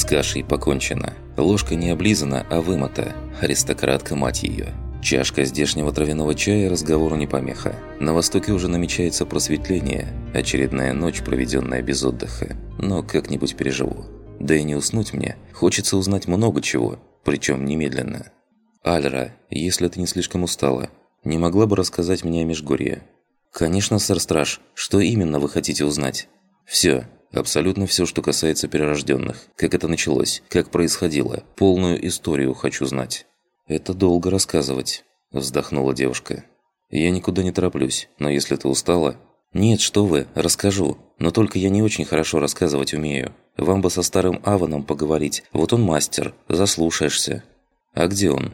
С кашей покончено. Ложка не облизана, а вымыта. Аристократка, мать ее. Чашка здешнего травяного чая разговору не помеха. На востоке уже намечается просветление, очередная ночь, проведенная без отдыха. Но как-нибудь переживу. Да и не уснуть мне. Хочется узнать много чего, причем немедленно. «Альра, если ты не слишком устала, не могла бы рассказать мне о Межгорье?» «Конечно, сэр Страж. Что именно вы хотите узнать?» «Все. Абсолютно все, что касается перерожденных. Как это началось, как происходило. Полную историю хочу знать». «Это долго рассказывать», – вздохнула девушка. «Я никуда не тороплюсь, но если ты устала...» «Нет, что вы, расскажу. Но только я не очень хорошо рассказывать умею. Вам бы со старым Аваном поговорить. Вот он мастер, заслушаешься». «А где он?»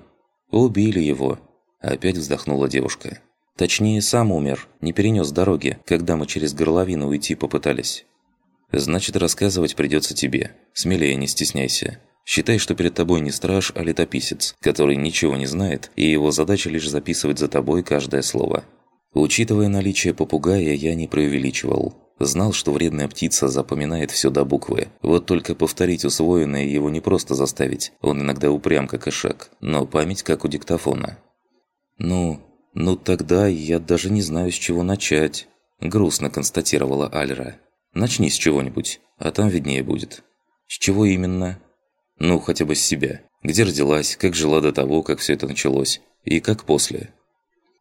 «Убили его», – опять вздохнула девушка. Точнее, сам умер, не перенес дороги, когда мы через горловину уйти попытались. Значит, рассказывать придется тебе. Смелее, не стесняйся. Считай, что перед тобой не страж, а летописец, который ничего не знает, и его задача лишь записывать за тобой каждое слово. Учитывая наличие попугая, я не преувеличивал. Знал, что вредная птица запоминает все до буквы. Вот только повторить усвоенное его не просто заставить. Он иногда упрям, как ишак, но память как у диктофона. «Ну, «Ну тогда я даже не знаю, с чего начать», – грустно констатировала Альра. «Начни с чего-нибудь, а там виднее будет». «С чего именно?» «Ну, хотя бы с себя. Где родилась, как жила до того, как все это началось, и как после?»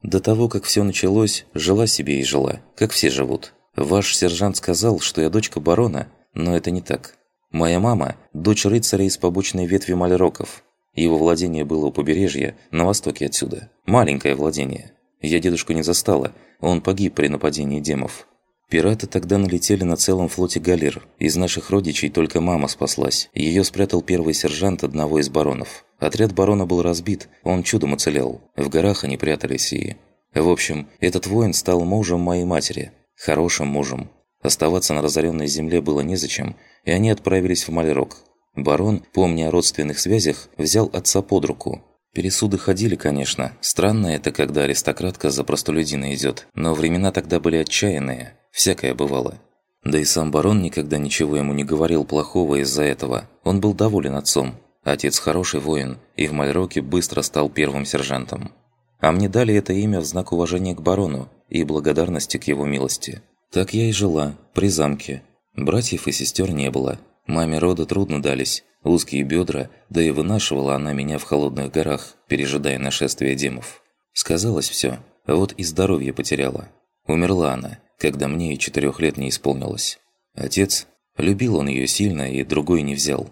«До того, как все началось, жила себе и жила, как все живут. Ваш сержант сказал, что я дочка барона, но это не так. Моя мама – дочь рыцаря из побочной ветви Мальроков, его владение было у побережья, на востоке отсюда. Маленькое владение. Я дедушку не застала, он погиб при нападении демов. Пираты тогда налетели на целом флоте галер. Из наших родичей только мама спаслась. Ее спрятал первый сержант одного из баронов. Отряд барона был разбит, он чудом уцелел. В горах они прятались и... В общем, этот воин стал мужем моей матери. Хорошим мужем. Оставаться на разоренной земле было незачем, и они отправились в Малерок. Барон, помня о родственных связях, взял отца под руку. Пересуды ходили, конечно. Странно это, когда аристократка за простолюдина идет. Но времена тогда были отчаянные. Всякое бывало. Да и сам барон никогда ничего ему не говорил плохого из-за этого. Он был доволен отцом. Отец хороший воин, и в Мальроке быстро стал первым сержантом. А мне дали это имя в знак уважения к барону и благодарности к его милости. Так я и жила, при замке. Братьев и сестер не было, Маме рода трудно дались, узкие бедра, да и вынашивала она меня в холодных горах, пережидая нашествие демов. Сказалось все, вот и здоровье потеряла. Умерла она, когда мне и четырех лет не исполнилось. Отец, любил он ее сильно и другой не взял.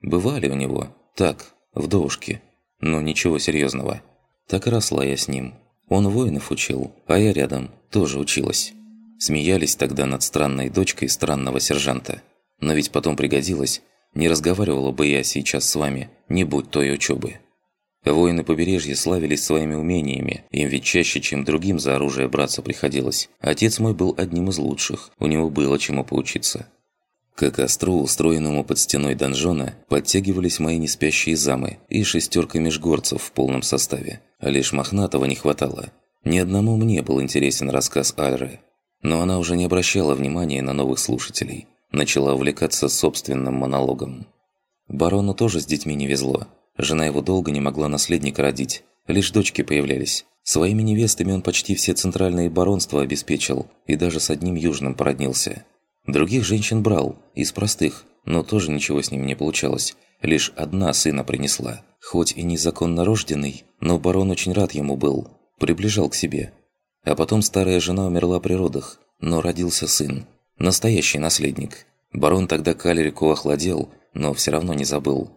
Бывали у него, так, вдовушки, но ничего серьезного. Так росла я с ним. Он воинов учил, а я рядом, тоже училась. Смеялись тогда над странной дочкой странного сержанта. Но ведь потом пригодилось. Не разговаривала бы я сейчас с вами, не будь той учебы. Воины побережья славились своими умениями, им ведь чаще, чем другим за оружие браться приходилось. Отец мой был одним из лучших, у него было чему поучиться. К костру, устроенному под стеной донжона, подтягивались мои неспящие замы и шестерка межгорцев в полном составе. Лишь Мохнатого не хватало. Ни одному мне был интересен рассказ Альры. Но она уже не обращала внимания на новых слушателей начала увлекаться собственным монологом. Барону тоже с детьми не везло. Жена его долго не могла наследника родить. Лишь дочки появлялись. Своими невестами он почти все центральные баронства обеспечил и даже с одним южным породнился. Других женщин брал, из простых, но тоже ничего с ними не получалось. Лишь одна сына принесла. Хоть и незаконно рожденный, но барон очень рад ему был. Приближал к себе. А потом старая жена умерла при родах, но родился сын. Настоящий наследник. Барон тогда Калерику охладел, но все равно не забыл.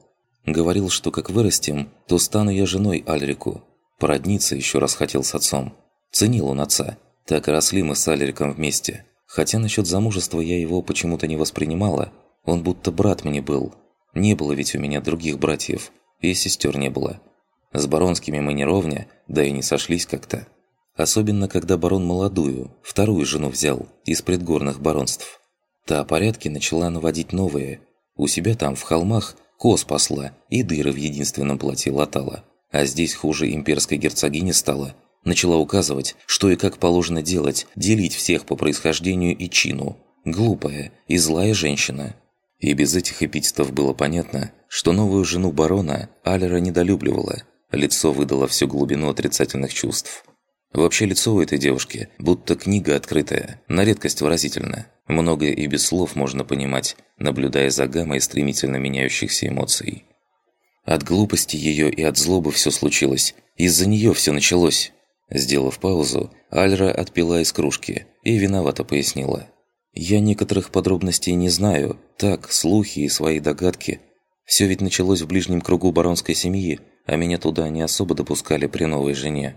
Говорил, что как вырастем, то стану я женой Альрику. Породниться еще раз хотел с отцом. Ценил он отца. Так и росли мы с Альриком вместе. Хотя насчет замужества я его почему-то не воспринимала. Он будто брат мне был. Не было ведь у меня других братьев. И сестер не было. С баронскими мы не ровня, да и не сошлись как-то. Особенно, когда барон молодую, вторую жену взял, из предгорных баронств. Та порядки начала наводить новые. У себя там, в холмах, коз пасла и дыры в единственном платье латала. А здесь хуже имперской герцогини стала. Начала указывать, что и как положено делать, делить всех по происхождению и чину. Глупая и злая женщина. И без этих эпитетов было понятно, что новую жену барона Алера недолюбливала. Лицо выдало всю глубину отрицательных чувств. Вообще лицо у этой девушки будто книга открытая, на редкость выразительно. Многое и без слов можно понимать, наблюдая за гаммой стремительно меняющихся эмоций. От глупости ее и от злобы все случилось. Из-за нее все началось. Сделав паузу, Альра отпила из кружки и виновато пояснила. «Я некоторых подробностей не знаю. Так, слухи и свои догадки. Все ведь началось в ближнем кругу баронской семьи, а меня туда не особо допускали при новой жене.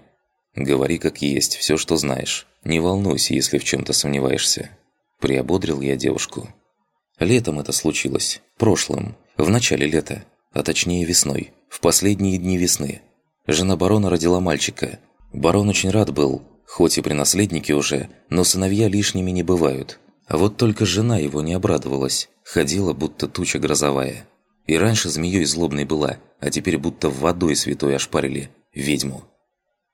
Говори как есть, все, что знаешь. Не волнуйся, если в чем-то сомневаешься». Приободрил я девушку. Летом это случилось. Прошлым. В начале лета. А точнее весной. В последние дни весны. Жена барона родила мальчика. Барон очень рад был, хоть и при наследнике уже, но сыновья лишними не бывают. А вот только жена его не обрадовалась. Ходила, будто туча грозовая. И раньше змеей злобной была, а теперь будто водой святой ошпарили. Ведьму.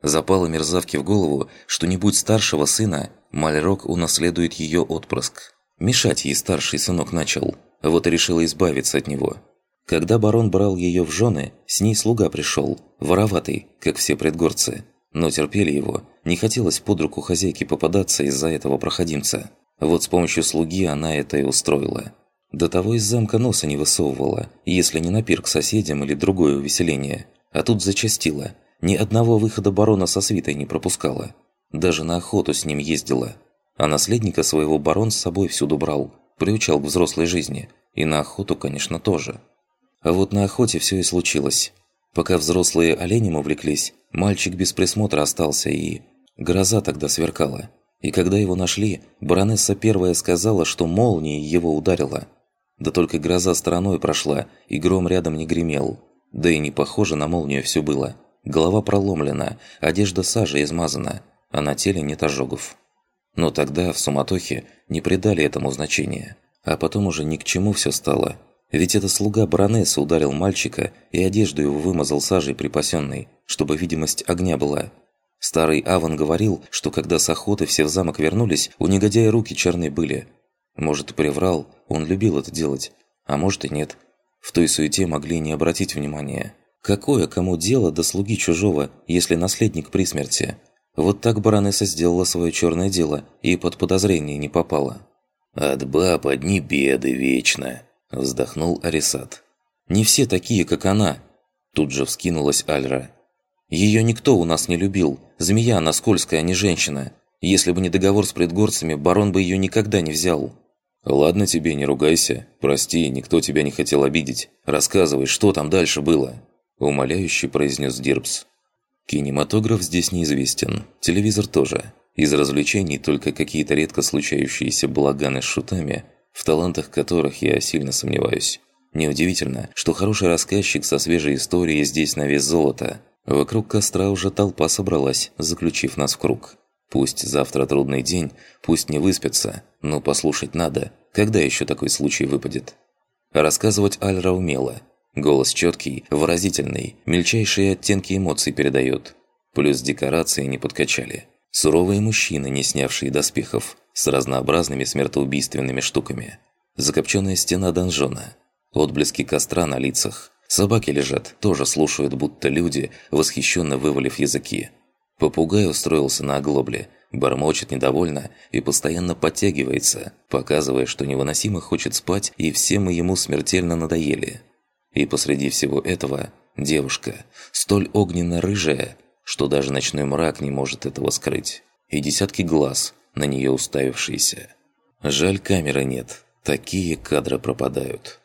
Запало мерзавке в голову, что не будь старшего сына, Мальрок унаследует ее отпрыск. Мешать ей старший сынок начал, вот и решила избавиться от него. Когда барон брал ее в жены, с ней слуга пришел, вороватый, как все предгорцы. Но терпели его, не хотелось под руку хозяйки попадаться из-за этого проходимца. Вот с помощью слуги она это и устроила. До того из замка носа не высовывала, если не на пир к соседям или другое увеселение. А тут зачастила – ни одного выхода барона со свитой не пропускала. Даже на охоту с ним ездила. А наследника своего барон с собой всюду брал, приучал к взрослой жизни. И на охоту, конечно, тоже. А вот на охоте все и случилось. Пока взрослые оленем увлеклись, мальчик без присмотра остался и... Гроза тогда сверкала. И когда его нашли, баронесса первая сказала, что молнией его ударила. Да только гроза стороной прошла, и гром рядом не гремел. Да и не похоже на молнию все было. Голова проломлена, одежда сажей измазана, а на теле нет ожогов. Но тогда, в суматохе, не придали этому значения. А потом уже ни к чему все стало. Ведь это слуга баронессы ударил мальчика и одежду его вымазал сажей припасенной, чтобы видимость огня была. Старый Аван говорил, что когда с охоты все в замок вернулись, у негодяя руки черные были. Может, приврал, он любил это делать. А может и нет. В той суете могли не обратить внимания. Какое кому дело до слуги чужого, если наследник при смерти? Вот так баронесса сделала свое черное дело и под подозрение не попала. «От баб одни беды вечно», – вздохнул Арисат. «Не все такие, как она», – тут же вскинулась Альра. «Ее никто у нас не любил. Змея она скользкая, а не женщина. Если бы не договор с предгорцами, барон бы ее никогда не взял». «Ладно тебе, не ругайся. Прости, никто тебя не хотел обидеть. Рассказывай, что там дальше было?» – умоляюще произнес Дирбс. Кинематограф здесь неизвестен, телевизор тоже. Из развлечений только какие-то редко случающиеся балаганы с шутами, в талантах которых я сильно сомневаюсь. Неудивительно, что хороший рассказчик со свежей историей здесь на вес золота. Вокруг костра уже толпа собралась, заключив нас в круг. Пусть завтра трудный день, пусть не выспятся, но послушать надо, когда еще такой случай выпадет. Рассказывать Альра умела – Голос четкий, выразительный, мельчайшие оттенки эмоций передает. Плюс декорации не подкачали. Суровые мужчины, не снявшие доспехов, с разнообразными смертоубийственными штуками. Закопченная стена донжона. Отблески костра на лицах. Собаки лежат, тоже слушают, будто люди, восхищенно вывалив языки. Попугай устроился на оглобле, бормочет недовольно и постоянно подтягивается, показывая, что невыносимо хочет спать, и все мы ему смертельно надоели. И посреди всего этого девушка, столь огненно-рыжая, что даже ночной мрак не может этого скрыть. И десятки глаз, на нее уставившиеся. Жаль, камеры нет. Такие кадры пропадают.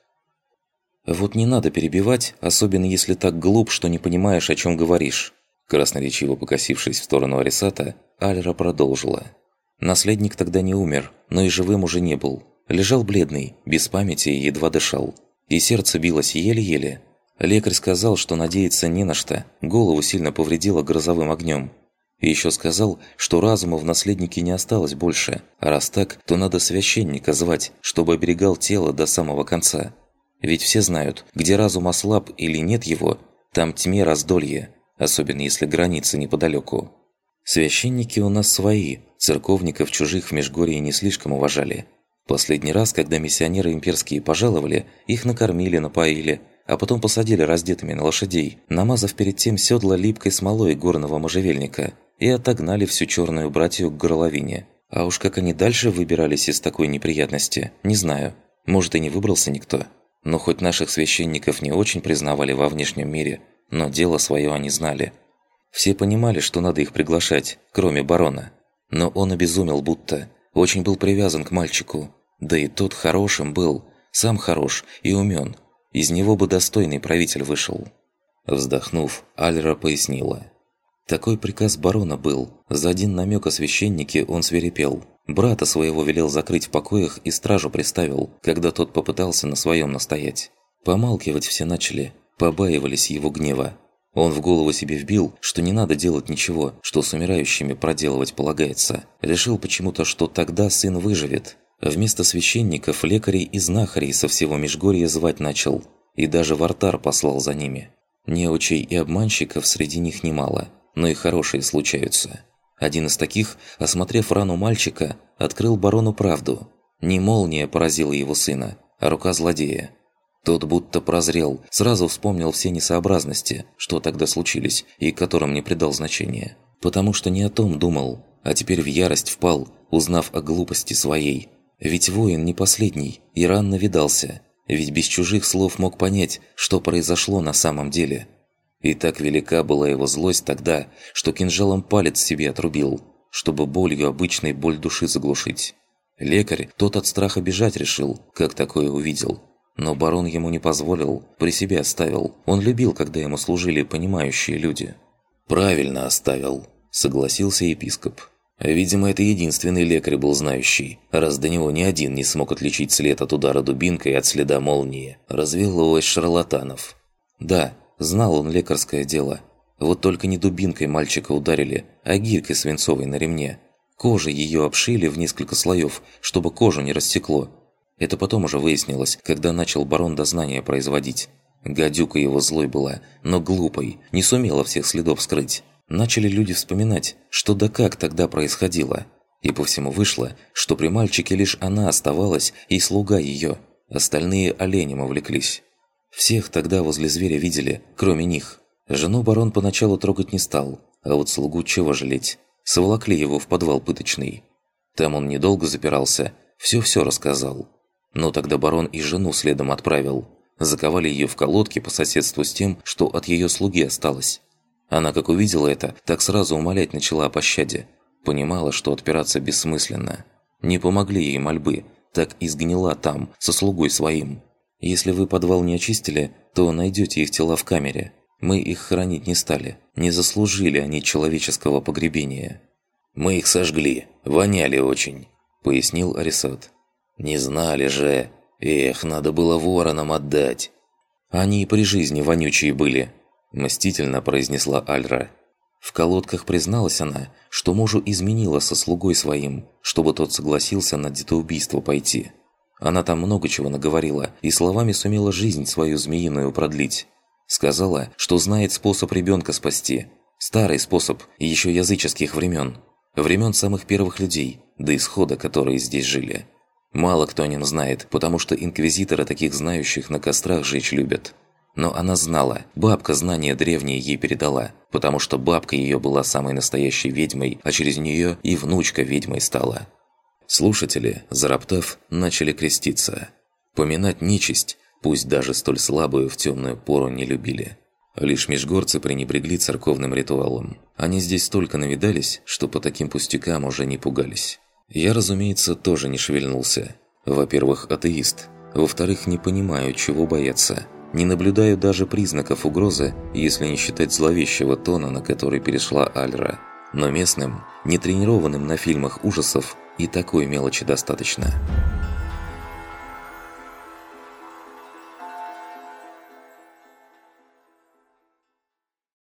«Вот не надо перебивать, особенно если так глуп, что не понимаешь, о чем говоришь». Красноречиво покосившись в сторону Арисата, Альра продолжила. Наследник тогда не умер, но и живым уже не был. Лежал бледный, без памяти и едва дышал и сердце билось еле-еле. Лекарь сказал, что надеяться не на что, голову сильно повредило грозовым огнем. И еще сказал, что разума в наследнике не осталось больше, а раз так, то надо священника звать, чтобы оберегал тело до самого конца. Ведь все знают, где разум ослаб или нет его, там тьме раздолье, особенно если границы неподалеку. Священники у нас свои, церковников чужих в Межгорье не слишком уважали. Последний раз, когда миссионеры имперские пожаловали, их накормили, напоили, а потом посадили раздетыми на лошадей, намазав перед тем седла липкой смолой горного можжевельника, и отогнали всю черную братью к горловине. А уж как они дальше выбирались из такой неприятности, не знаю. Может и не выбрался никто. Но хоть наших священников не очень признавали во внешнем мире, но дело свое они знали. Все понимали, что надо их приглашать, кроме барона. Но он обезумел будто, очень был привязан к мальчику, да и тот хорошим был, сам хорош и умен. Из него бы достойный правитель вышел. Вздохнув, Альра пояснила. Такой приказ барона был. За один намек о священнике он свирепел. Брата своего велел закрыть в покоях и стражу приставил, когда тот попытался на своем настоять. Помалкивать все начали, побаивались его гнева. Он в голову себе вбил, что не надо делать ничего, что с умирающими проделывать полагается. Решил почему-то, что тогда сын выживет, Вместо священников лекарей и знахарей со всего Межгорья звать начал, и даже вартар послал за ними. Неучей и обманщиков среди них немало, но и хорошие случаются. Один из таких, осмотрев рану мальчика, открыл барону правду. Не молния поразила его сына, а рука злодея. Тот будто прозрел, сразу вспомнил все несообразности, что тогда случились, и которым не придал значения. Потому что не о том думал, а теперь в ярость впал, узнав о глупости своей, ведь воин не последний и рано видался, ведь без чужих слов мог понять, что произошло на самом деле. И так велика была его злость тогда, что кинжалом палец себе отрубил, чтобы болью обычной боль души заглушить. Лекарь тот от страха бежать решил, как такое увидел. Но барон ему не позволил, при себе оставил. Он любил, когда ему служили понимающие люди. «Правильно оставил», – согласился епископ. Видимо, это единственный лекарь был знающий, раз до него ни один не смог отличить след от удара дубинкой от следа молнии. Развелось шарлатанов. Да, знал он лекарское дело. Вот только не дубинкой мальчика ударили, а гиркой свинцовой на ремне. Кожей ее обшили в несколько слоев, чтобы кожу не рассекло. Это потом уже выяснилось, когда начал барон дознание производить. Гадюка его злой была, но глупой, не сумела всех следов скрыть. Начали люди вспоминать, что да как тогда происходило. И по всему вышло, что при мальчике лишь она оставалась и слуга ее. Остальные оленем увлеклись. Всех тогда возле зверя видели, кроме них. Жену барон поначалу трогать не стал, а вот слугу чего жалеть. Соволокли его в подвал пыточный. Там он недолго запирался, все-все рассказал. Но тогда барон и жену следом отправил. Заковали ее в колодки по соседству с тем, что от ее слуги осталось. Она, как увидела это, так сразу умолять начала о пощаде. Понимала, что отпираться бессмысленно. Не помогли ей мольбы, так и сгнила там, со слугой своим. Если вы подвал не очистили, то найдете их тела в камере. Мы их хоронить не стали. Не заслужили они человеческого погребения. «Мы их сожгли. Воняли очень», – пояснил Арисат. «Не знали же. Эх, надо было воронам отдать». Они и при жизни вонючие были, – мстительно произнесла Альра. В колодках призналась она, что мужу изменила со слугой своим, чтобы тот согласился на детоубийство пойти. Она там много чего наговорила и словами сумела жизнь свою змеиную продлить. Сказала, что знает способ ребенка спасти. Старый способ, еще языческих времен. Времен самых первых людей, до исхода, которые здесь жили. Мало кто о нем знает, потому что инквизиторы таких знающих на кострах жечь любят. Но она знала, бабка знания древние ей передала, потому что бабка ее была самой настоящей ведьмой, а через нее и внучка ведьмой стала. Слушатели, зароптав, начали креститься. Поминать нечисть, пусть даже столь слабую в темную пору не любили. Лишь межгорцы пренебрегли церковным ритуалом. Они здесь столько навидались, что по таким пустякам уже не пугались. Я, разумеется, тоже не шевельнулся. Во-первых, атеист. Во-вторых, не понимаю, чего бояться – не наблюдаю даже признаков угрозы, если не считать зловещего тона, на который перешла Альра. Но местным, не тренированным на фильмах ужасов, и такой мелочи достаточно.